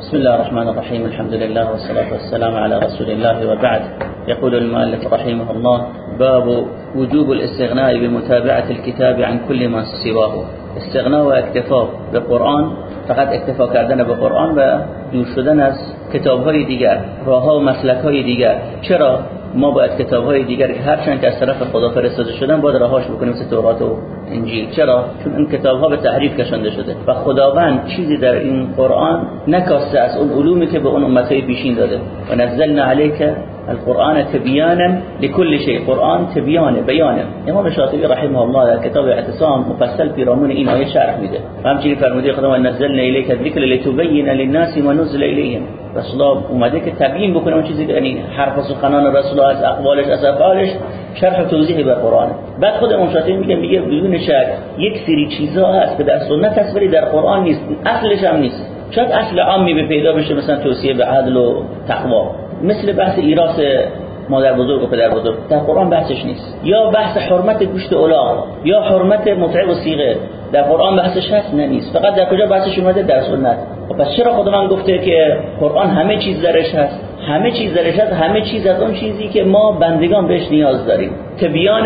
بسم الله الرحمن الرحيم الحمد لله والصلاة والسلام على رسول الله وبعد. يقول المؤلف رحمه الله باب وجوب الاستغناء بمتابعة الكتاب عن كل ما سواه. استغناء و اکتفا به قرآن فقط اکتفا کردن به قرآن و دور شدن از کتاب های دیگر راه ها و مسلک های دیگر. چرا؟ ما باید کتاب های دیگر هرچند که از طرف خدا فرستاده شدن باید راهاش بکنیم مثل تورات و انجیل. چرا؟ چون این کتاب ها به تحریف کشنده شده. و خداوند چیزی در این قرآن نکاسته از اون علومی که به اون امتهای پیشین داده. و نزلنا علیک القرآن تبیانا لكل شيء قرآن تبیان بیانه امام شاطبی رحمه الله در کتاب اعتصام مفصل پیرامون این آیه شرح میده. و همچنین فرموده خدا نزلنا الیک الذکر لتبین للناس ما نزل الیهم. رسول الله اومده که تبیین بکنه اون چیزی که یعنی حرف و سخنان رسول از اقوالش از افعالش شرح و توضیح به قرآن. بعد خود امام شاطبی میگه میگه بدون شک یک سری چیزا هست که در سنت هست ولی در قرآن نیست. اصلش هم نیست. شاید اصل عامی به پیدا بشه مثلا توصیه به عدل و تقوا. مثل بحث ایراس مادر بزرگ و پدر بزرگ. در قرآن بحثش نیست. یا بحث حرمت گوشت اولاغ یا حرمت متعب و سیغه در قرآن بحثش هست نه نیست. فقط در کجا بحثش اومده؟ در سنت. و پس چرا خدا من گفته که قرآن همه چیز درش هست؟ همه چیز درش هست همه چیز از اون چیزی که ما بندگان بهش نیاز داریم. تبیان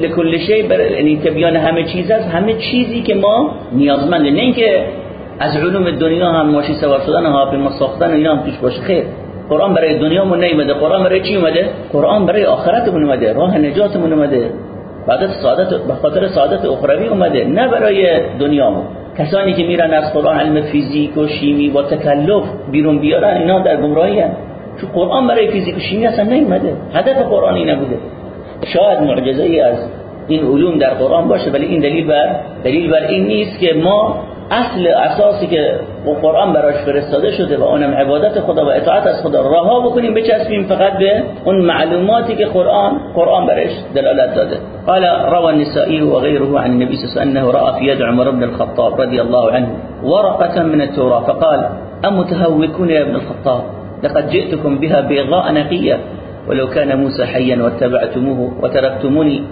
به کل شی یعنی تبیان همه چیز هست همه چیزی که ما نیازمنده نه اینکه از علوم دنیا هم ماشین سوار شدن و هواپیما ساختن و اینا هم توش باشه. خیر قرآن برای دنیامون نیومده. قرآن برای چی اومده؟ قرآن برای آخرتمون اومده. راه نجاتمون اومده. بعد سعادت به خاطر سعادت اخروی اومده. نه برای دنیامون. کسانی که میرن از قرآن علم فیزیک و شیمی با تکلف بیرون بیارن اینا در گمراهی هستند چون قرآن برای فیزیک و شیمی اصلا نیومده. هدف قرآنی نبوده. شاید معجزه ای از این علوم در قرآن باشه ولی این دلیل بر دلیل بر این نیست که ما اصل اساسی که قرآن براش فرستاده شده و اونم عبادت خدا و اطاعت از خدا رها بکنیم بچسبیم فقط به اون معلوماتی که قرآن قرآن براش دلالت داده. قال روى النسائي وغيره عن النبي صلى الله عليه وسلم انه راى في يد عمر بن الخطاب رضي الله عنه ورقة من التوراة فقال أمتهوكون يا ابن الخطاب؟ لقد جئتكم بها بيضاء نقية ولو كان موسى حيا واتبعتموه وتركتموني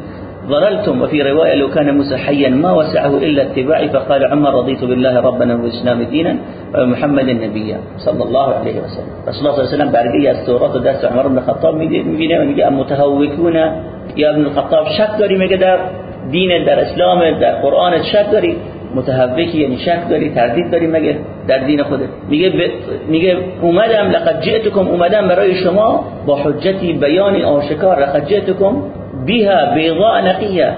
ضللتم. وفي رواية لو كان موسى حيا ما وسعه إلا اتباعي فقال عمر رضيت بالله ربنا والإسلام دينا ومحمد نبيا صلى الله عليه وسلم. رسول الله صلى الله عليه وسلم تورات و دست عمر بن خطاب میبینه میگه متهوکون یا ابن الخطاب شک داری میگه دین در اسلام در قرآن شک داری متهوکی یعنی شک داری تردید داری مگه در دین خودت میگه اومدم لقد جئتكم اومدم برای شما با حجتی بیان آشکار لقد جئتكم بها بیضاء نقیه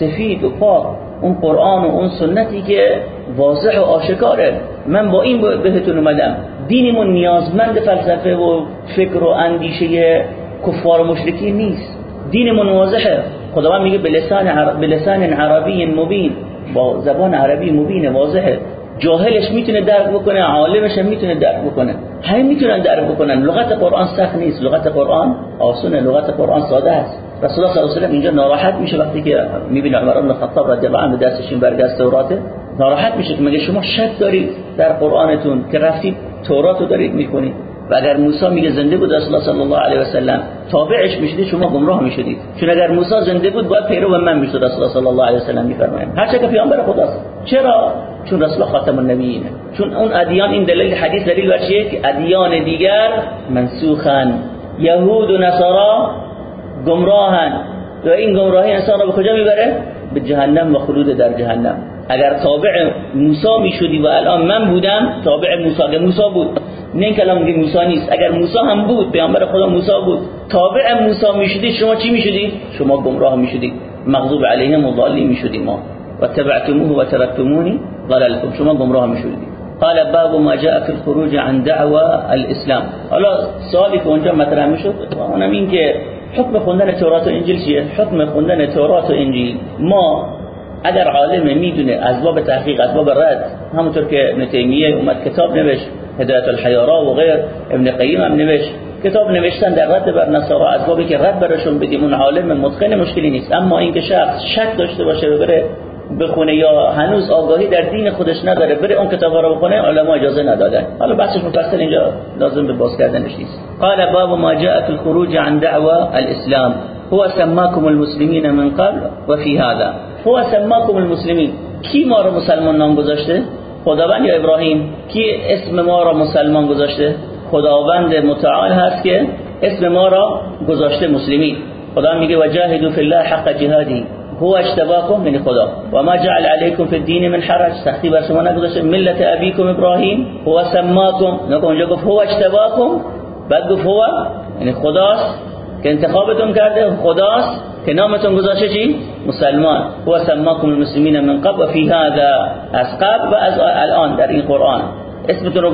سفید و پاک. اون قرآن و اون سنتی که واضح و آشکاره. من با این بهتون اومدم. دینمون نیازمند فلسفه و فکر و اندیشه کفار و مشرکین نیست. دینمون واضحه. خداوند میگه عرب بلسان عربی مبین. با زبان عربی مبین واضحه. جاهلش می‌تونه درک بکنه عالمش هم می‌تونه درک بکنه. همه می‌تونن درک بکنن. لغت قرآن سخت نیست. لغت قرآن آسونه. لغت قرآن ساده است. رسول الله صلی الله علیه و اینجا ناراحت میشه وقتی که می‌بینه عمر بن خطاب رضی الله عنه دستش این برگه از توراته ناراحت میشه که مگه شما شک دارید در قرآنتون که رفتید تورات رو دارید می‌کنید و اگر موسی میگه زنده بود رسول الله صلی الله علیه و سلم تابعش می‌شدید شما گمراه می‌شدید. چون اگر موسی زنده بود باید پیرو من می‌شد رسول الله صلی الله علیه و سلم میفرمایند هر چه که پیامبر خداست. چرا؟ چون رسول خاتم النبیینه چون اون ادیان این دلیل حدیث دلیل بر چیه؟ که ادیان دیگر منسوخن. یهود و نصارا گمراهن. و این گمراهی انسان را به کجا می‌بره؟ به جهنم و خلود در جهنم. اگر تابع موسی می‌شدی و الان من بودم تابع موسی. اگر موسی بود نه این کلام میگه موسی نیست. اگر موسی هم بود پیامبر خدا موسی بود. تابع موسی می‌شدی شما چی می‌شدی؟ شما گمراه می‌شدی. مغضوب علیهم و ضالین می‌شدی ما. و تبعتموه و ترکتمونی ضللتم شما گمراه می‌شدی. قال باب ما جاء في الخروج عن دعوى الاسلام. حالا سوالی که اونجا مطرح می‌شد اونم این که حکم خوندن تورات و انجیل چیه؟ حکم خوندن تورات و انجیل. ما اگر عالم می‌دونه از باب تحقیق از باب رد همونطور که ابن تیمیه اومد کتاب نوشت هدایت الحیارا و غیر ابن قیم هم نوشت. کتاب نوشتن در رد بر نصارا از بابی که رد برشون بدیم اون عالم متقن مشکلی نیست. اما اینکه شخص شک داشته باشه بره بخونه یا هنوز آگاهی در دین خودش نداره بره اون کتابا رو بخونه علما اجازه ندادن حالا بحثش مفصل اینجا لازم به باز کردنش نیست. قال باب ما جاء الخروج عن دعوى الاسلام هو سماكم المسلمين من قبل وفي هذا. هو سماكم المسلمين کی ما رو مسلمان نام گذاشته؟ خداوند یا ابراهیم؟ کی اسم ما را مسلمان گذاشته؟ خداوند متعال هست که اسم ما را گذاشته مسلمین. خدا میگه وجاهدوا فی الله حق جهادی. هو اشتباكم من خدا. و ما جعل عليكم في الدين من حرج. سختی بر شما نگذاشته ملت ابيكم ابراهیم. هو سماكم اونجا گفت هو اشتباكم بعد هو یعنی خداست که انتخابتون کرده. خداست که نامتون گذاشته مسلمان. هو سماكم المسلمین من قبل فی هذا از قبل الان در این قرآن. اسمتون رو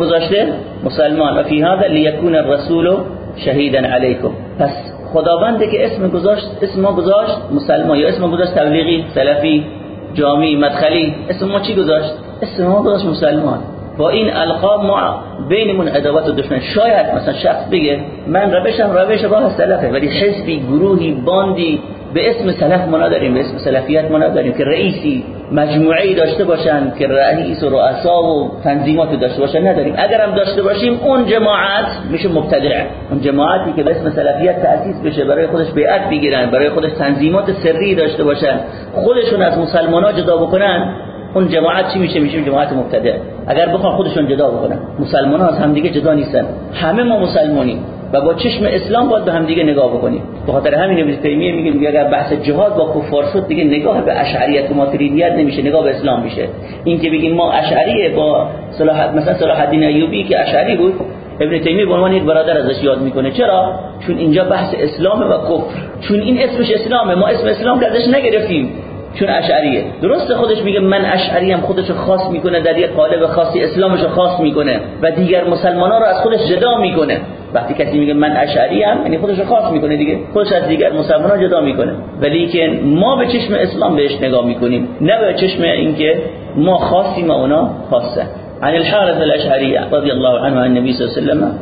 مسلمان. و فی هذا لیکون الرسول شهیدا علیکم. پس خداونده که اسم گذاشت اسم ما گذاشت مسلمان یا اسم ما گذاشت تبلیغی سلفی جامی مدخلی اسم ما چی گذاشت؟ اسم ما گذاشت مسلمان. با این القاب ما بینمون عداوت و دشمن. شاید مثلا شخص بگه من روشم روش راه سلفه ولی حزبی گروهی باندی به اسم سلف ما نداریم به اسم سلفیت ما نداریم که رئیسی مجموعه داشته باشن که رئیس و رؤسا و تنظیمات داشته باشن نداریم. اگر هم داشته باشیم اون جماعت میشه مبتدع. اون جماعتی که به اسم سلفیت تأسیس بشه برای خودش بیعت بگیرن برای خودش تنظیمات سری داشته باشن خودشون از مسلمان‌ها جدا بکنن اون جماعت چی میشه؟ میشه جماعت مبتدع. اگر بخوان خودشون جدا بکنن. مسلمان ها از همدیگه جدا نیستن. همه ما مسلمانیم. و با چشم اسلام باید به هم دیگه نگاه بکنیم. به خاطر همین ابن تیمیه میگه میگه اگر بحث جهاد با کفار شد دیگه نگاه به اشعریت و ماتریدیت نمیشه نگاه به اسلام میشه. این که بگیم ما اشعریه با صلاح مثلا صلاح الدین ایوبی که اشعری بود ابن تیمیه به عنوان یک برادر ازش یاد می‌کنه. چرا؟ چون اینجا بحث اسلام و کفر. چون این اسمش اسلامه ما اسم اسلام که ازش نگرفتیم. چون اشعریه. درست خودش میگه من اشعری هم خودشو خاص می‌کنه در یک قالب خاصی اسلامشو خاص می‌کنه و دیگر مسلمان ها رو از خودش جدا می‌کنه. وقتی کسی میگه من اشعری هم یعنی خودشو خاص می‌کنه دیگه. خودش از دیگر مسلمان جدا می‌کنه. ولی که ما به چشم اسلام بهش نگاه می‌کنیم نه به چشم اینکه ما خاصیم و اونا خاصه. عن الحارث الاشعري رضي الله عنه عن النبي صلى الله عليه وسلم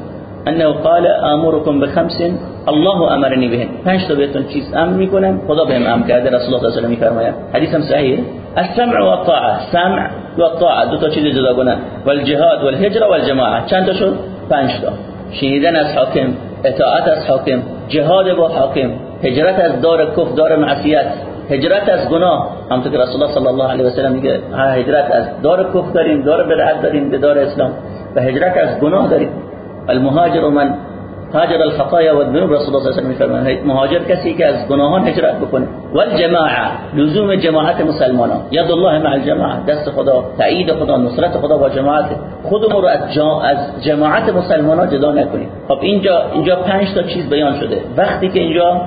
انه قال امركم بخمس الله امرني بهن. پنج تا بهتون چیز امر می‌کنم خدا بهم امر کرده رسول الله صلی الله علیه و میفرماید. حدیثم صحیحه. السمع والطاعه سمع والطاعه دو تا چیز جداگانه. والجهاد والهجره والجماعه. چند تا شد؟ پنج تا. شنیدن از حاکم اطاعت از حاکم جهاد با حاکم هجرت از دار کفر دار معصیت هجرت از گناه. همونطور که رسول الله صلی الله علیه و سلم میگه هجرت از دار کفر داریم دار بدعت داریم به دار اسلام و هجرت از گناه داریم. المهاجر من هاجر الخطايا والذنوب. رسول الله صلی الله علیه و مهاجر کسی که از گناهان هجرت بکنه. والجماعه لزوم جماعت مسلمانان. ید الله مع الجماعه دست خدا تایید خدا نصرت خدا با جماعت. خودمون رو از, از جماعت مسلمانان جدا نکنیم. خب اینجا اینجا پنج تا چیز بیان شده. وقتی که اینجا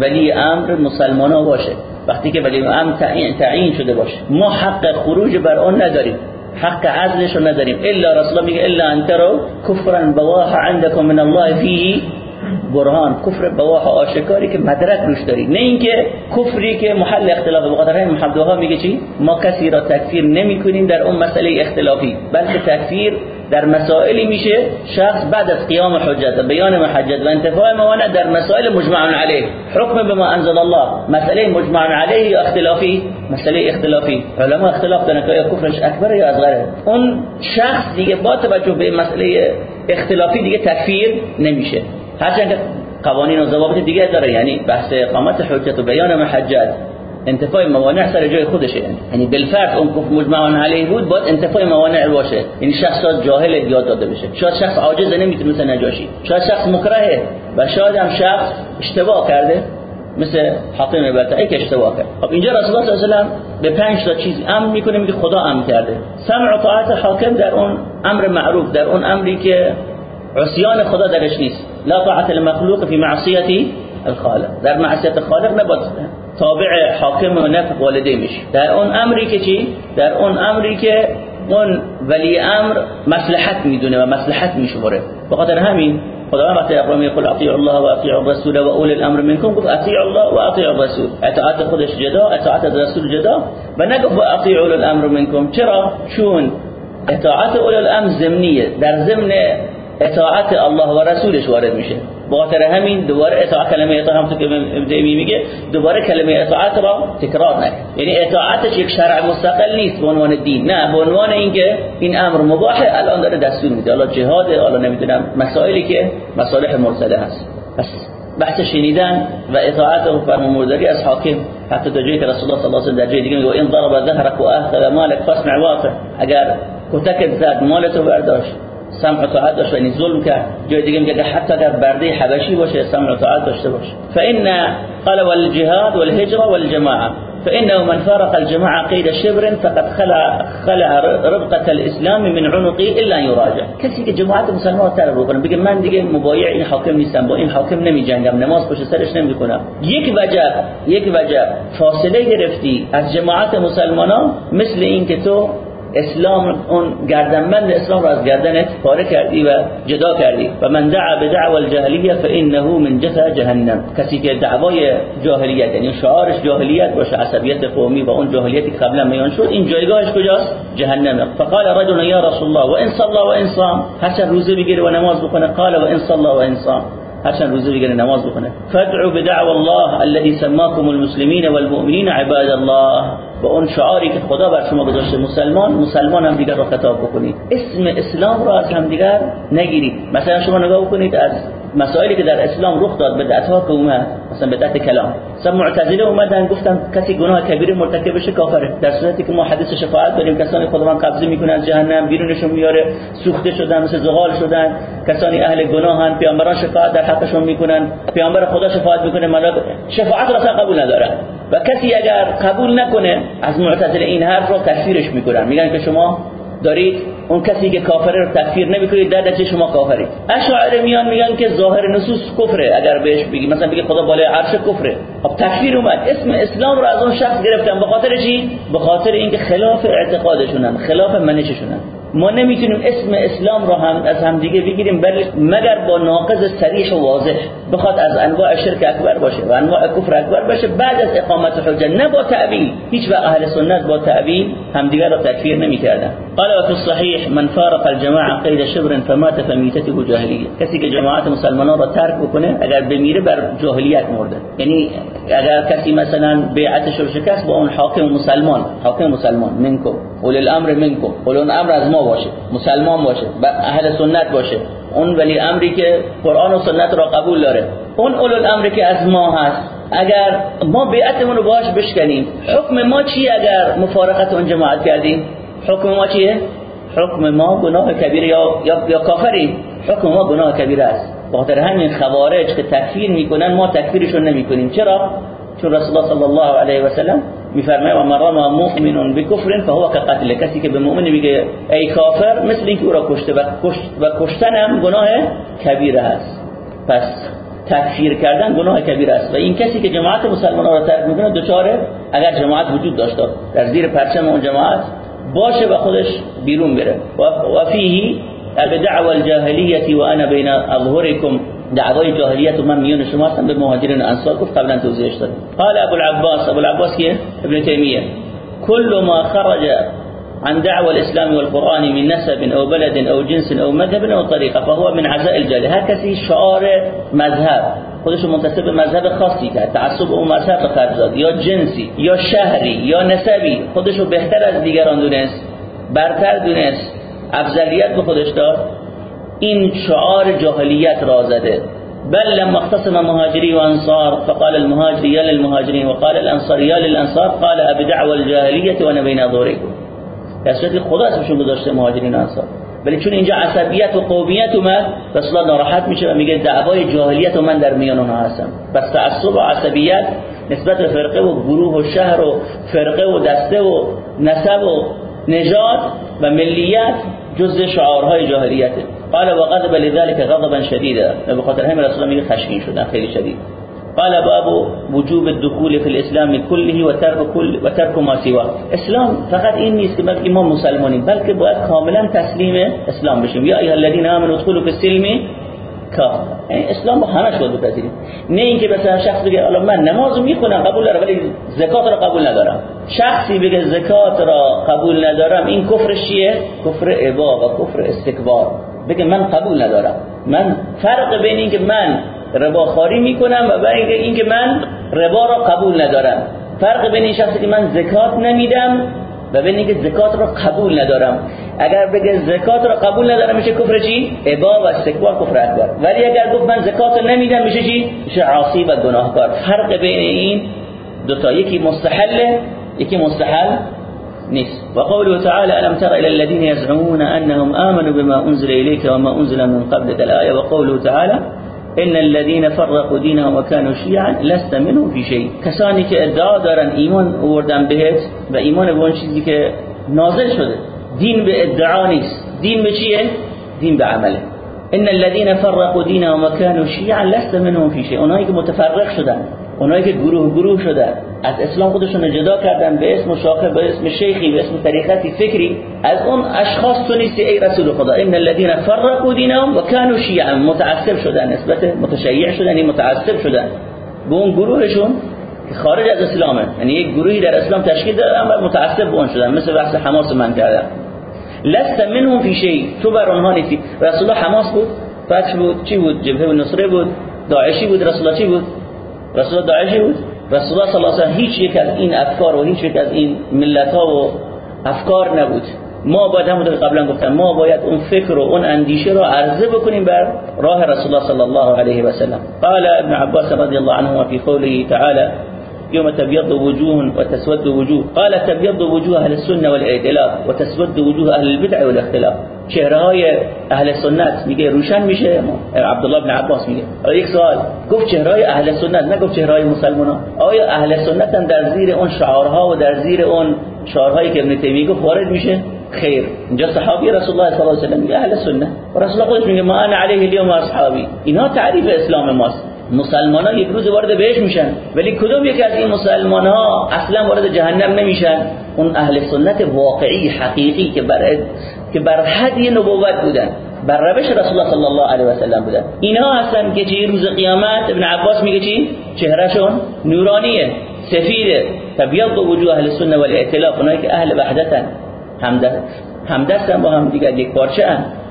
ولی امر مسلمانان باشه وقتی که ولی امر تعیین شده باشه ما حق خروج بر آن نداریم. حق عزلش رو نداریم. الا رسول میگه الا ان تروا کفرا بواح عندكم من الله فيه برهان. کفر بواح آشکاری که مدرک روش داری. نه اینکه کفری که محل اختلاف خاطر همین محمد میگه چی؟ ما کسی را تکفیر نمی کنیم در اون مسئله اختلافی بلکه تکفیر در مسائلی میشه شخص بعد از قیام حجت و بیان محجت و انتفاع موانع در مسائل مجمع علیه. حکم به ما انزل الله. مسئله مجمع علیه اختلافی؟ مسئله اختلافی. علما اختلاف دارن که کفرش اکبر یا اصغره؟ اون شخص دیگه با توجه به مسئله اختلافی دیگه تکفیر نمیشه. هرچند قوانین و ضوابط دیگه داره یعنی بحث اقامت حجت و بیان محجت انتفاع موانع سر جای خودشه. یعنی بالفرض اون کفر مجمع علیه بود باید انتفاع موانع باشه. یعنی شخص جاهل یاد داده بشه. شاید شخص عاجز نمی‌تونه مثل نجاشی. شاید شخص مکرهه و شاید هم شخص اشتباه کرده مثل حاکم برتعی که اشتباه کرد. خب اینجا رسول الله صلی الله علیه و به پنج تا چیز امر می‌کنه میگه خدا امر کرده. سمع و طاعت حاکم در اون امر معروف در اون امری که عصیان خدا درش نیست. لا طاعت المخلوق في معصیه الخالق. در معصیت خالق نباید. تابع حاکم و نفق والده میشه. در اون امری که چی؟ در اون امری که اون ولی امر مصلحت می‌دونه و مصلحت میشمره بخاطر همین خداوند وقتی اقرام یقول اطیع الله و اطیع الرسول و اول الامر منکم گفت اطیع الله و اطیع الرسول. اطاعت خودش جدا اطاعت رسول جدا. و نگفت اطیع اول الامر منکم. چرا؟ چون اطاعت اول الامر ضمنیه. در ضمن اطاعت الله و رسولش وارد میشه. بخاطر همین دوباره اطاعت کلمه اطاعت هم که ابن میگه دوباره کلمه اطاعت را تکرار نکن. یعنی اطاعتش یک شرع مستقل نیست به عنوان دین. نه به عنوان اینکه این امر مباحه الان داره دستور میده. حالا جهاد حالا نمی‌دونم مسائلی که مصالح مرسله هست. پس بحث شنیدن و اطاعت و فرمانبرداری از حاکم. حتی تا جایی که رسول الله صلی الله علیه و در جای دیگه میگه این ضرب ظهرك و اخذ مالك فاصنع واقع اگر کتک زد مال تو برداشت. سمع و طاعت داشت یعنی ظلم کرد جای دیگه میگه حتی اگر برده حبشی باشه سمع و طاعت داشته باشه. فإن قال والجهاد والهجرة والجماعة. فإنه من فارق الجماعة قيد شبر فقد خلع خلع ربقة الإسلام من عنقه أن يراجع. کسی که جماعت مسلمان ترک بکنه بگه من دیگه مبایع این حاکم نیستم با این حاکم نمی جنگم نماز پشت سرش نمی کنم یک وجه یک وجه فاصله گرفتی از جماعت مسلمانان مثل این که تو اسلام اون گردنبند اسلام را از گردنت پاره کردی و جدا کردی. و من دعا به دعوى الجاهلیه فانه من جثى جهنم. کسی که دعوای جاهلیت یعنی شعارش جاهلیت باشه عصبیت قومی و اون جاهلیتی که قبلا میان شد این جایگاهش کجاست؟ جهنم فقال رجل یا رسول الله وان صلى وان صام. هر روزه بگیره و نماز بکنه قال وان صلى وان صام. هرچند روزه بگیره نماز بخونه. فادعوا بدعوى الله الذي سماكم المسلمين والمؤمنين عباد الله. با اون شعاری که خدا بر شما گذاشته مسلمان مسلمان هم دیگر را خطاب بکنید. اسم اسلام را از هم دیگر نگیرید. مثلا شما نگاه بکنید از مسائلی که در اسلام رخ داد بدعت ها که اومد مثلا بدعت کلام. مثلا معتزله اومدن گفتن کسی گناه کبیره مرتکب بشه کافره. در صورتی که ما حدیث شفاعت داریم کسانی خودمان قبضه می‌کنن از جهنم بیرونشون میاره سوخته شدن مثل زغال شدن. کسانی اهل گناهن پیامبران شفاعت در حقشون می‌کنن. پیامبر خدا شفاعت می‌کنه ملائکه. شفاعت را قبول نداره و کسی اگر قبول نکنه از معتزله این حرف رو تکفیرش می‌کنن. میگن که شما دارید اون کسی که کافره رو تکفیر نمی‌کنید در نتیجه شما کافرید اشاعره میان میگن که ظاهر نصوص کفره اگر بهش بگی. مثلا بگی خدا بالای عرش کفره. خب تکفیر اومد. اسم اسلام رو از اون شخص گرفتن. به خاطر چی؟ به خاطر اینکه خلاف اعتقادشونن خلاف منششونن. ما نمی‌تونیم اسم اسلام رو هم از همدیگه بگیریم بل مگر با ناقض صریح و واضح بخواد از انواع شرک اکبر باشه و انواع کفر اکبر باشه بعد از اقامت حجه نه با تعبیل هیچ وقت اهل سنت با تعبیل همدیگه رو تکفیر نمی‌کردن. قال وفي الصحيح من فارق الجماعه قید شبر فمات فمیتته جاهلیه کسی که جماعت مسلمانان را ترک بکنه اگر بمیره بر جاهلیت مرده. یعنی اگر کسی مثلا بیعتش رو شکست با اون حاکم مسلمان حاکم مسلمان منکم اول الامر منکم اول الامر از ما باشه مسلمان باشه و اهل سنت باشه. اون ولی امری که قرآن و سنت را قبول داره. اون اولو الامری که از ما هست. اگر ما بیعتمون رو باش بشکنیم حکم ما چی اگر مفارقت اون جماعت کردیم؟ حکم ما چیه؟ حکم ما گناه کبیر یا یا, یا کافری حکم ما گناه کبیر است. بخاطر همین خوارج که تکفیر می‌کنن ما تکفیرشون نمی‌کنیم. چرا؟ چون رسول الله صلی الله علیه و سلم میفرمایه و من مؤمن بکفر فهو كقتل کسی که به مؤمن میگه ای کافر مثل اینکه او را کشته و, کشت و کشتن هم گناه کبیره است پس تکفیر کردن گناه کبیره است و این کسی که جماعت مسلمان را ترک می‌کنه دوچاره اگر جماعت وجود داشته در زیر پرچم اون جماعت باشه و خودش بیرون بره و فیه بدعوى الجاهلیت و انا بین اظهرکم دعوای جاهلیت من میون شما هستم به مهاجرین انصار گفت قبلا توضیحش داد قال ابو العباس ابو العباس کیه؟ ابن تیمیه. كل ما خرج عن دعوة الإسلام والقرآن من نسب أو بلد أو جنس أو مذهب أو طريقة فهو من عزاء الجاهل. کسی شعار مذهب خودش منتسب به مذهب خاصی کرد تعصب اون مذهب خرج یا جنسی یا شهری یا نسبی خودش رو بهتر از دیگران دونست برتر دونست افضلیت به خودش داد. این شعار جاهلیت را زده. بل لما اختصم مهاجري وانصار فقال المهاجر يا للمهاجرين وقال الانصار يا للانصار قال ابدعوا الجاهليه وانا بين اظهركم در خدا اسمشون گذاشته مهاجرین و انصار. ولی چون اینجا عصبیت و قومیت اومد رسول الله ناراحت میشه و میگه دعوای جاهلیت و من در میان اونها هستم. بس تعصب و عصبیت نسبت به فرقه و گروه و شهر و فرقه و دسته و نسب و نژاد و ملیت جز شعارهای جاهلیته. قال وغضب لذلك غضبا شديدا. به خاطر همین رسول میگه خشمگین شدن خیلی شدید. قال باب وجوب الدخول في الاسلام كله وترك كل وترك ما سواه. اسلام فقط این نیست که بلکه ما مسلمانیم بلکه باید کاملا تسلیم اسلام بشیم. یا ایها الذين امنوا ادخلوا في السلم کاف. یعنی اسلام رو همش باید بپذیریم. نه اینکه مثلا شخص بگه حالا من نماز می‌خونم قبول دارم ولی زکات رو قبول ندارم. شخصی بگه زکات را قبول ندارم این کفر چیه؟ کفر ابا و کفر استکبار. بگه من قبول ندارم. من فرق بین اینکه من رباخاری می‌کنم و بین اینکه من ربا را قبول ندارم. فرق بین این شخصی که من زکات نمیدم و بین اینکه زکات را قبول ندارم. اگر بگه زکات را قبول ندارم میشه کفر چی؟ ابا و استکبار کفر اکبر. ولی اگر گفت من زکات نمیدم میشه چی؟ میشه عاصی و گناهکار. فرق بین این دو تا. یکی مستحله یکی مستحل. نیست و قوله تعالى ألم تر إلى الذين يزعمون أنهم آمنوا بما أنزل إليك وما أنزل من قبلك الآية؟ وقوله تعالى إن الذين فرقوا دينهم وكانوا شيعا لست منهم في شيء. کسانی که ادعا دارن ایمان بهت و ایمان به نازل شده دین به ادعا نیست. دین به ان الذين فرقوا دينهم وكانوا شيعا لست منهم في شيء. اونایی که متفرق شدن اونایی که گروه گروه شدن از اسلام خودشون جدا کردن به اسم شاخه به اسم شیخی به اسم طریقتی فکری از اون اشخاص تو نیستی ای رسول خدا. ان الذين فرقوا دينهم وكانوا شيعا. متعصب شدن نسبت متشیع شدن این متعصب شدن. به اون گروهشون خارج از اسلامه یعنی یک گروهی در اسلام تشکیل دادن و متعصب به اون شدن. مثل بحث حماس من کردن لست منهم في شيء. تو بر اونها نیستی. رسول الله حماس بود؟ فتح بود؟ چی بود؟ جبهه النصره بود؟ داعشی بود؟ رسول الله چی بود؟ رسول الله داعشی بود؟ رسول الله صلی الله علیه و هیچ یک از این افکار و هیچ یک از این ملت ها و افکار نبود. ما باید همون که قبلا گفتم ما باید اون فکر و اون اندیشه رو عرضه بکنیم بر راه رسول الله صلی الله علیه و سلم. قال ابن عباس رضی الله عنه في قوله تعالى يوم تبيض وجوه وتسود وجوه. قال تبيض وجوه أهل السنة والإعتلاف وتسود وجوه أهل البدع والاختلاف. چهرهای أهل سنت میگه روشن میشه. عبد الله بن عباس میگه. حالا یک سوال. گفت چهرهای أهل سنت نگفت چهرهای مسلمون آیا أهل سنت در زیر اون شعارها و در زیر اون شعارهایی که ابن تیمیه گفت وارد میشه؟ خير جاء صحابي رسول الله صلى الله عليه وسلم يا أهل السنة ورسول الله قلت ما أنا عليه اليوم أصحابي إنها تعريف إسلام ماس مسلمان ها یک روز وارد بهش میشن. ولی کدوم یکی از این مسلمان ها اصلا وارد جهنم نمیشن؟ اون اهل سنت واقعی حقیقی که بر که بر حدی نبوت بودن. بر روش رسول الله صلی الله علیه و سلم بودن. اینها هستن که چه روز قیامت ابن عباس میگه چی؟ چهرهشون نورانیه سفیده. تبیض وجوه اهل سنت والائتلاف اونایی که اهل وحدتن. همدست همدستن با هم دیگه یک پارچه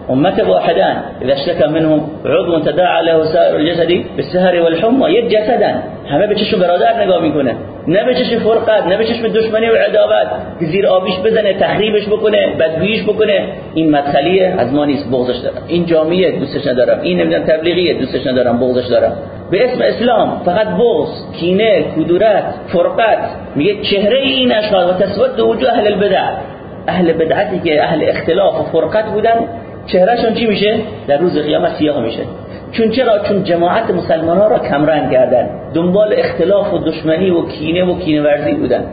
امت واحدان. اذا اشتكى منهم عضو تداعى له سائر الجسد بالسهر والحمى یک جسدن همه به چشم برادر نگاه می‌کنه. نه به چشم فرقت نه به چشم دشمنی و عداوت. که زیر آبیش بزنه تخریبش بکنه بدگوییش بکنه. این مدخلیه از ما نیست بغضش دارم. این جامعه دوستش ندارم. این نمی‌دونم تبلیغیه دوستش ندارم بغضش دارم. به اسم اسلام فقط بغض کینه کدورت فرقت. میگه چهره این اشخاص و تسود وجوه اهل البدع. اهل بدعتی که اهل اختلاف و فرقت بودن چهرهشون چی میشه؟ در روز قیامت سیاه میشه. چون چرا؟ چون جماعت مسلمان ها را کمرنگ کردن. دنبال اختلاف و دشمنی و کینه و کینه ورزی بودن.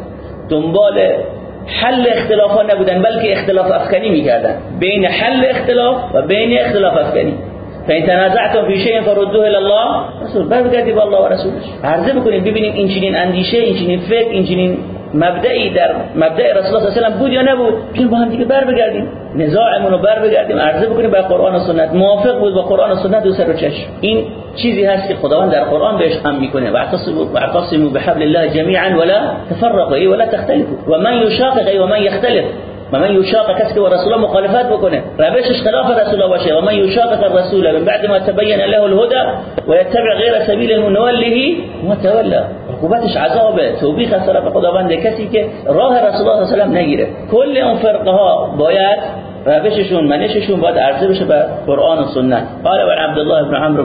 دنبال حل اختلاف ها نبودن بلکه اختلاف افکنی می‌کردن. بین حل اختلاف و بین اختلاف افکنی فإن تنازعتم في شيء فردوه الى الله رسول برگردید با الله و رسولش عرضه بکنیم ببینیم این چنین اندیشه این چنین فکر این چنین مبدعی در مبدع رسول الله صلی الله علیه و بود یا نبود؟ بیایم با هم دیگه بر بگردیم نزاعمون رو بر بگردیم عرضه بکنیم به قرآن و سنت. موافق بود با قرآن و سنت دو سر و چشم. این چیزی هست که خداوند در قرآن بهش هم می‌کنه. واعتصموا بحبل الله جميعا ولا تفرقوا. ولا تختلفوا. ومن يشاقق ومن يختلف و من یشاق کسی که با رسول مخالفت بکنه روشش خلاف رسول باشه و من یشاقق الرسول من بعد ما تبین له الهدى ويتبع غير سبيل المنوله وتولى عقوبتش عذابه. توبیخ از طرف خداوند کسی که راه رسول الله صلی الله نگیره. کل اون فرقه ها باید روششون منششون باید عرضه بشه به قرآن و سنت. قال و عبد الله بن عمرو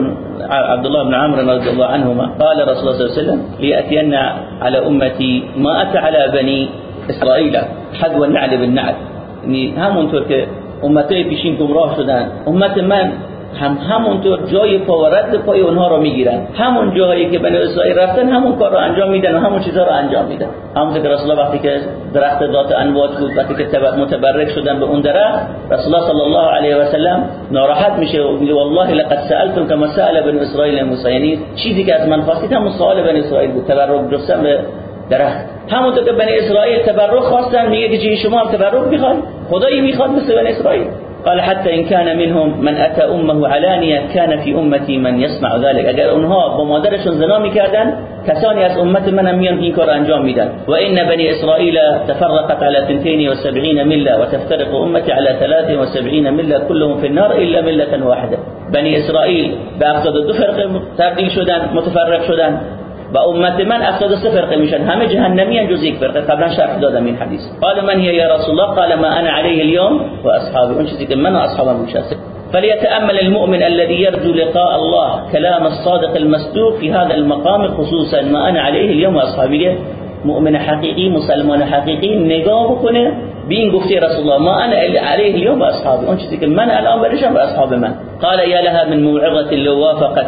عبد الله بن عمرو رضي الله عنهما قال رسول الله صلى الله عليه وسلم ليأتين على امتي ما اتى على بني اسرائیل حذو النعل بالنعل. یعنی همونطور که امتای پیشین گمراه شدن. امت من هم همونطور جای پا و رد پای اونها رو می‌گیرن. همون جایی که بنی اسرائیل رفتن همون کار رو انجام میدن و همون چیزا رو انجام میدن. همون که رسول الله وقتی که درخت ذات انوات بود وقتی که متبرک شدن به اون درخت رسول الله صلی الله علیه و سلم ناراحت میشه و میگه والله لقد سالتم كما سال بني اسرائیل موسی. یعنی چیزی که از من خواستید هم سوال بنی اسرائیل بود. تبرک جستن به درخت. همونطور که بنی اسرائیل تبرک خواستن میگه که شما هم تبرک می‌خواد خدایی می‌خواد مثل بنی اسرائیل. قال حتى إن كان منهم من أتى أمه علانية كان في أمتي من يصنع ذلك. اگر اونها با مادرشون زنا می‌کردن کسانی از امت من هم میان این کار انجام میدن. و ان بني اسرائيل تفرقت على 72 مله وتفترق امتي على 73 مله كلهم في النار الا مله واحده بني اسرائيل به 72 فرقه تبدیل شدن متفرق شدن. و امت من 73 فرقه میشن. همه جهنمی ان جز یک فرقه. قبلا شرح دادم این حدیث. قال من هي یا رسول الله قال ما أنا عليه اليوم و اصحابي اون چیزی که من و اصحابم هست فليتأمل المؤمن الذي يرجو لقاء الله كلام الصادق المصدوق في هذا المقام خصوصا ما أنا عليه اليوم وأصحابي مؤمن حقیقی مسلمان حقیقی نگاه بکنه. به این گفته رسول الله ما أنا علیه اليوم و اصحابی اون چیزی که من الان برشم و اصحاب من. قال یا لها من موعظة لو وافقت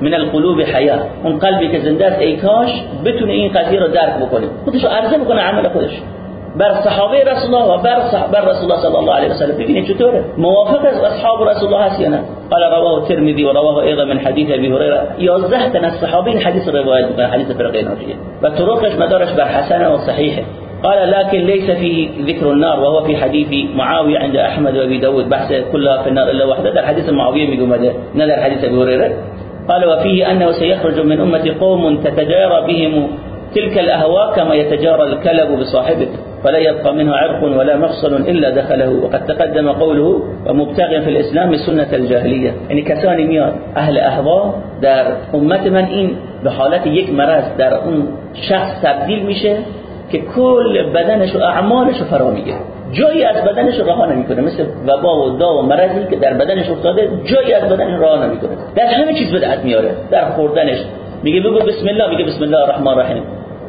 من القلوب حیا اون قلبی که زنده است ای کاش بتونه این قضیه رو درک بکنه خودش عرضه بکنه عمل خودش بر صحابه رسول الله و بر بر رسول الله صلی الله علیه و سلم ببینید چطوره موافق از أصحاب رسول الله هست یا نه قال رواه الترمذي ورواه أيضا من حديث أبي هريرة. 11 تن از صحابه این حدیث روایت میکنه حدیث فرقه ناجیه و طرقش مدارش بر حسن و صحیحه قال لكن ليس فيه ذكر النار. وهو في حديث معاوية عند أحمد وأبي داود. بحث كلها في النار إلا واحدة. در حديث معاوية بيقول ماذا؟ ندر حديث أبي هريرة. قال وفيه أنه سيخرج من أمة قوم تتجارى بهم تلك الأهواء كما يتجارى الكلب بصاحبه فلا يبقى منها عرق ولا مفصل إلا دخله. وقد تقدم قوله ومبتغي في الإسلام سنة الجاهلية. يعني كساني مياد أهل أهواء در أمة من إن بحالة يك مرض در اون شخص تبديل میشه که کل بدنش و اعمالش رو فرا می‌گیره. جایی از بدنش رها نمی‌کنه. مثل وبا و دا و مرضی که در بدنش افتاده جایی از بدنش رها نمی‌کنه. در همه چیز بدعت میاره در خوردنش. میگه بگو بسم الله میگه بسم الله الرحمن الرحیم.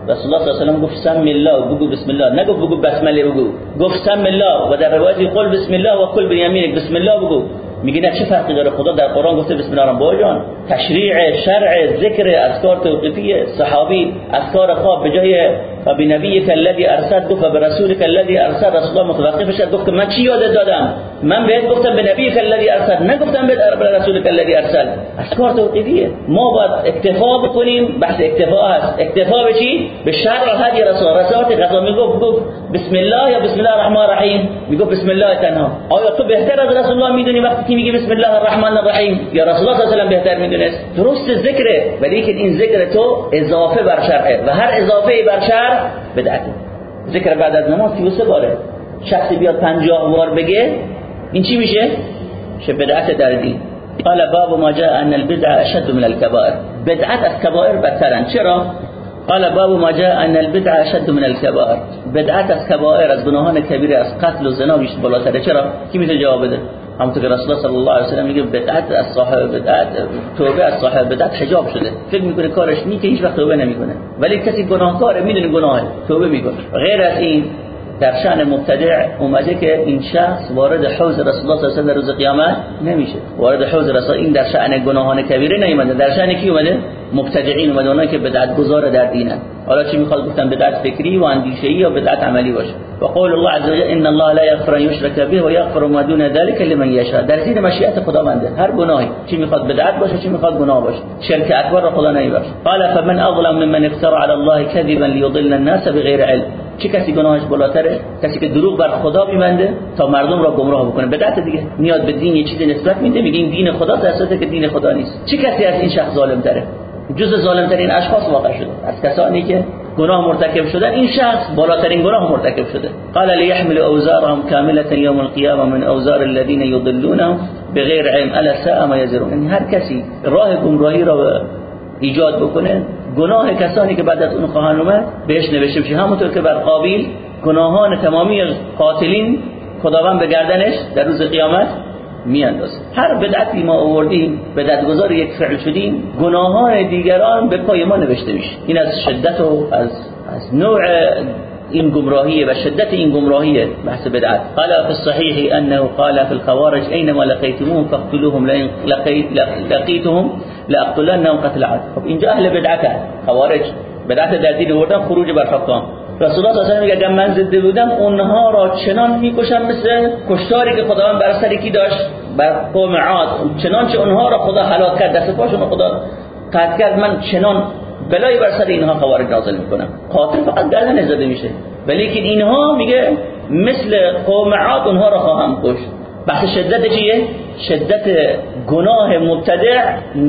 رسول الله صلی الله علیه و سلم گفت سم الله بگو بسم الله نگفت بگو بسمله بگو. گفت سم الله و در روایتی قول بسم الله و کل بیمینک بسم الله بگو. میگه نه چه فرقی داره؟ خدا در قرآن گفته بسم الله الرحمن جان تشریع شرع ذکر اذکار توقیفی صحابی اذکار خواب به جای و نبی الذی ارسل گفت ارسل رسول الله متوقف شد گفت من چی یاد دادم؟ من بهت گفتم به نبی الذی ارسل نگفتم به رسول الذی ارسل اذکار توقیفیه ما باید اکتفا بکنیم بحث اکتفا هست اکتفا به چی؟ به شرع هدی رسول. رسالت غذا می‌گفت گفت بسم الله یا بسم الله الرحمن الرحیم؟ می‌گفت بسم الله تنها. آیا تو بهتر از رسول الله می‌دونی وقتی که میگی بسم الله الرحمن الرحیم؟ یا رسول الله صلی الله علیه بهتر می‌دونست؟ درست ذکره ولی که این ذکر تو اضافه بر شرعه. و هر اضافه بر شرع بدعته. ذکر بعد از نماز 33 باره شخصی بیاد 50 بار بگه این چی میشه؟ شه بدعت در دین قال باب ما جاء ان البدع اشد من الكبائر. بدعت از کبائر بدترن. چرا؟ قال باب ما جاء ان البدع اشد من الكبائر. بدعت از کبائر از گناهان کبیره از قتل و زنا بیشتر چرا؟ کی می‌تونه جواب بده؟ همونطور که رسول الله صلی الله علیه و سلم میگه بدعت از صاحب بدعت توبه از صاحب بدعت حجاب شده. فکر می‌کنه کارش نی که هیچ وقت توبه نمی‌کنه. ولی کسی گناهکاره می‌دونه گناهه توبه می‌کنه. غیر از این در شأن مبتدع اومده که این شخص وارد حوض رسول الله صلی الله علیه و روز قیامت نمیشه. وارد حوض رسول این در شأن گناهان کبیره نیومده. در شأن کی اومده؟ مبتدعین اومده اونایی که بدعت گذار در دینن حالا چی می‌خواد گفتن؟ بدعت فکری و اندیشه‌ای یا بدعت عملی باشه؟ و قول الله عز وجل ان الله لا یغفر ان یشرک به و یغفر ما دون ذلك لمن یشاء. در زیر مشیت خداونده. هر گناهی. چی می‌خواد بدعت باشه چی می‌خواد گناه باشه. شرک اکبر را خدا نمیبخشه. قال فمن اظلم ممن افترى على الله كذبا ليضل الناس بغیر علم. چه کسی گناهش بالاتره؟ کسی که دروغ بر خدا میبنده تا مردم را گمراه بکنه. بدعت دیگه. میاد به دین یه چیزی نسبت میده. میگه این دین خدا در که دین خدا نیست. چه کسی از این شخص ظالم تره جز ظالم ترین اشخاص واقع شده. از کسانی که گناه مرتکب شدن این شخص بالاترین گناه مرتکب شده. قال ليحمل اوزارهم كامله يوم القيامه من اوزار الذين يضلونهم بغیر علم. الا ساء ما يزرون یعنی هر کسی راه گمراهی را ایجاد بکنه گناه کسانی که بعد از اون خواهند اومد بهش نوشته میشه. همونطور که بر قابیل گناهان تمامی قاتلین خداوند به گردنش در روز قیامت میاندازه. هر بدعتی ما آوردیم بدعتگذار یک فعل شدیم گناهان دیگران به پای ما نوشته میشه. این از شدت و از از نوع این گمراهی و شدت این گمراهی بحث بدعت. قال في الصحيح انه قال في الخوارج اينما لقيتموهم فاقتلوهم لئن لقيتهم لاقتلنهم قتل عاد خب اینجا اهل بدعت خوارج بدعت در دین خروج بر حکام. رسول الله صلی و من زنده بودم اونها را چنان می‌کشم مثل کشتاری که خداوند بر سر کی داشت؟ بر قوم عاد. چنانچه اونها را خدا هلاک کرد دست پاشون خدا قطع کرد. من چنان بلای بر سر اینها خوارج نازل می‌کنم. قاتل فقط گردن زده میشه. ولی که اینها میگه مثل قوم عاد اونها را خواهم کشت. بحث شدت چیه؟ شدت گناه مبتدع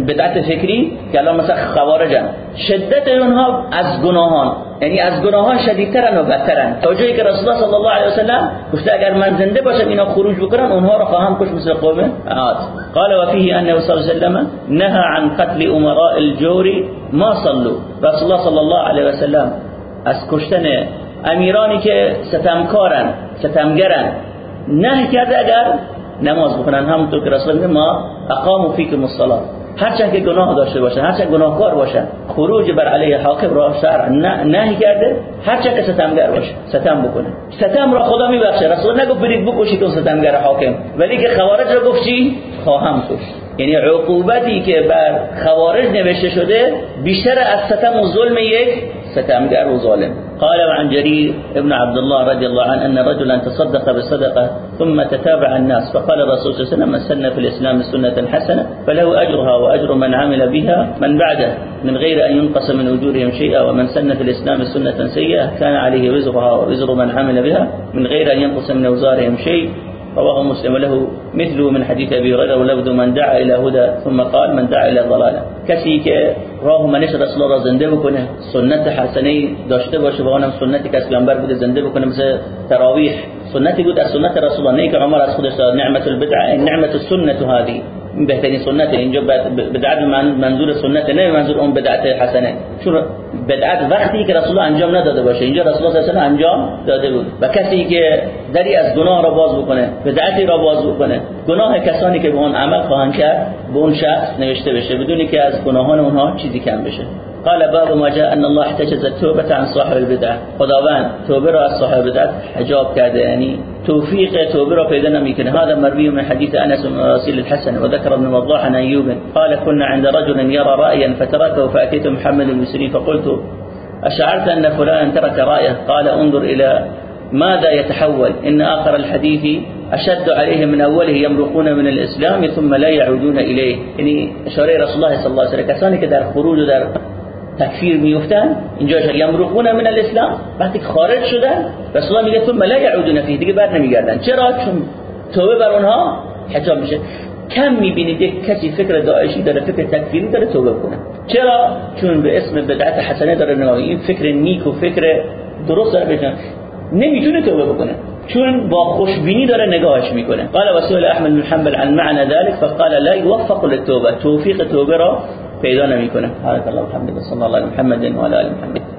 بدعت فکری که الان مثلا خوارجن. شدت اونها از گناهان. یعنی از گناهان شدیدترن و بدترن. تا جایی که رسول الله صلی الله علیه و سلم گفته اگر من زنده باشم اینا خروج بکنن اونها را خواهم کش مثل قوم عاد. قال وفيه انه صلی الله علیه و سلم نهى عن قتل امراء الجور ما صلوا. رسول الله صلی الله علیه و سلم از کشتن امیرانی که ستمکارن ستمگرن نه کرده اگر نماز بخونن همونطور که رسول ما اقاموا فیکم الصلاه هرچند که گناه داشته باشه هرچند گناهکار باشه خروج بر علیه حاکم را شرع نهی کرده هرچند که ستمگر باشه ستم بکنه. ستم را خدا میبخشه. رسول نگفت برید بکشید اون ستمگر حاکم. ولی که خوارج را گفت خواهم کشت. یعنی عقوبتی که بر خوارج نوشته شده بیشتر از ستم و ظلم یک ستمگر و ظالم. قال وعن جرير ابن عبد الله رضي الله عنه أن رجلا تصدق بصدقة ثم تتابع الناس فقال الرسول صلى الله عليه وسلم من سن في الإسلام سنة حسنة فله أجرها وأجر من عمل بها من بعده من غير أن ينقص من أجورهم شيئا ومن سن في الإسلام سنة سيئة كان عليه وزرها ووزر من عمل بها من غير أن ينقص من أوزارهم شيء رواه مسلم له مثله من حديث أبي هريرة ولفظ من دعا إلى هدى ثم قال من دعا إلى ضلالة. کسی که راه منش رسول الله را زنده بکنه سنت حسنه داشته باشه و اونم سنتی که پیامبر بوده زنده بکنه مثل تراویح. سنتی بود از سنت رسول الله نه که عمر از خودش داد نعمت البدعة نعمت السنة هذه. بهترین سنت اینجا بدعت منظور سنت نه منظور اون بدعت حسنه. چون بدعت وقتی که رسول الله انجام نداده باشه. اینجا رسول الله صلی انجام داده بود. و کسی که دری از گناه را باز بکنه بدعتی را باز بکنه گناه کسانی که به اون عمل خواهند کرد به اون شخص نوشته بشه بدونی که از گناهان اونها چیزی کم بشه. قال باب ما جاء أن الله احتجز التوبة عن صاحب البدعة. خداوند توبة را صاحب بدعت حجاب کرده یعنی توفيق توبرا بيدنا ممكن. هذا مروي من حديث أنس بن راسل الحسن وذكر ابن وضاح عن أيوب. قال كنا عند رجل يرى رأيا فتركه فأتيت محمد بن فقلت أشعرت أن فلان ترك رأيه؟ قال انظر إلى ماذا يتحول. إن آخر الحديث أشد عليه من أوله يمرقون من الإسلام ثم لا يعودون إليه. يعني شرير رسول الله صلى الله عليه وسلم. كسانك در خروج در تکفیر میفتن. اینجا یمرقون من الاسلام. وقتی خارج شدن رسول الله میگه تو ملا یعودون فیه. دیگه بر نمیگردن. چرا؟ چون توبه بر اونها حجاب میشه. کم می‌بینید یک کسی فکر داعشی داره فکر تکفیری داره توبه کنه. چرا؟ چون به اسم بدعت حسنه داره نگاه. این فکر نیک و فکر درست داره بکنه نمی‌تونه توبه بکنه. چون با خوشبینی داره نگاهش می‌کنه. قال وسئل احمد بن حنبل عن معنى ذلك فقال لا يوفق للتوبه توفیق توبه را پیدا نمی‌کنه. سبحانك اللهم وبحمدك صلی الله علی محمد و علی محمد.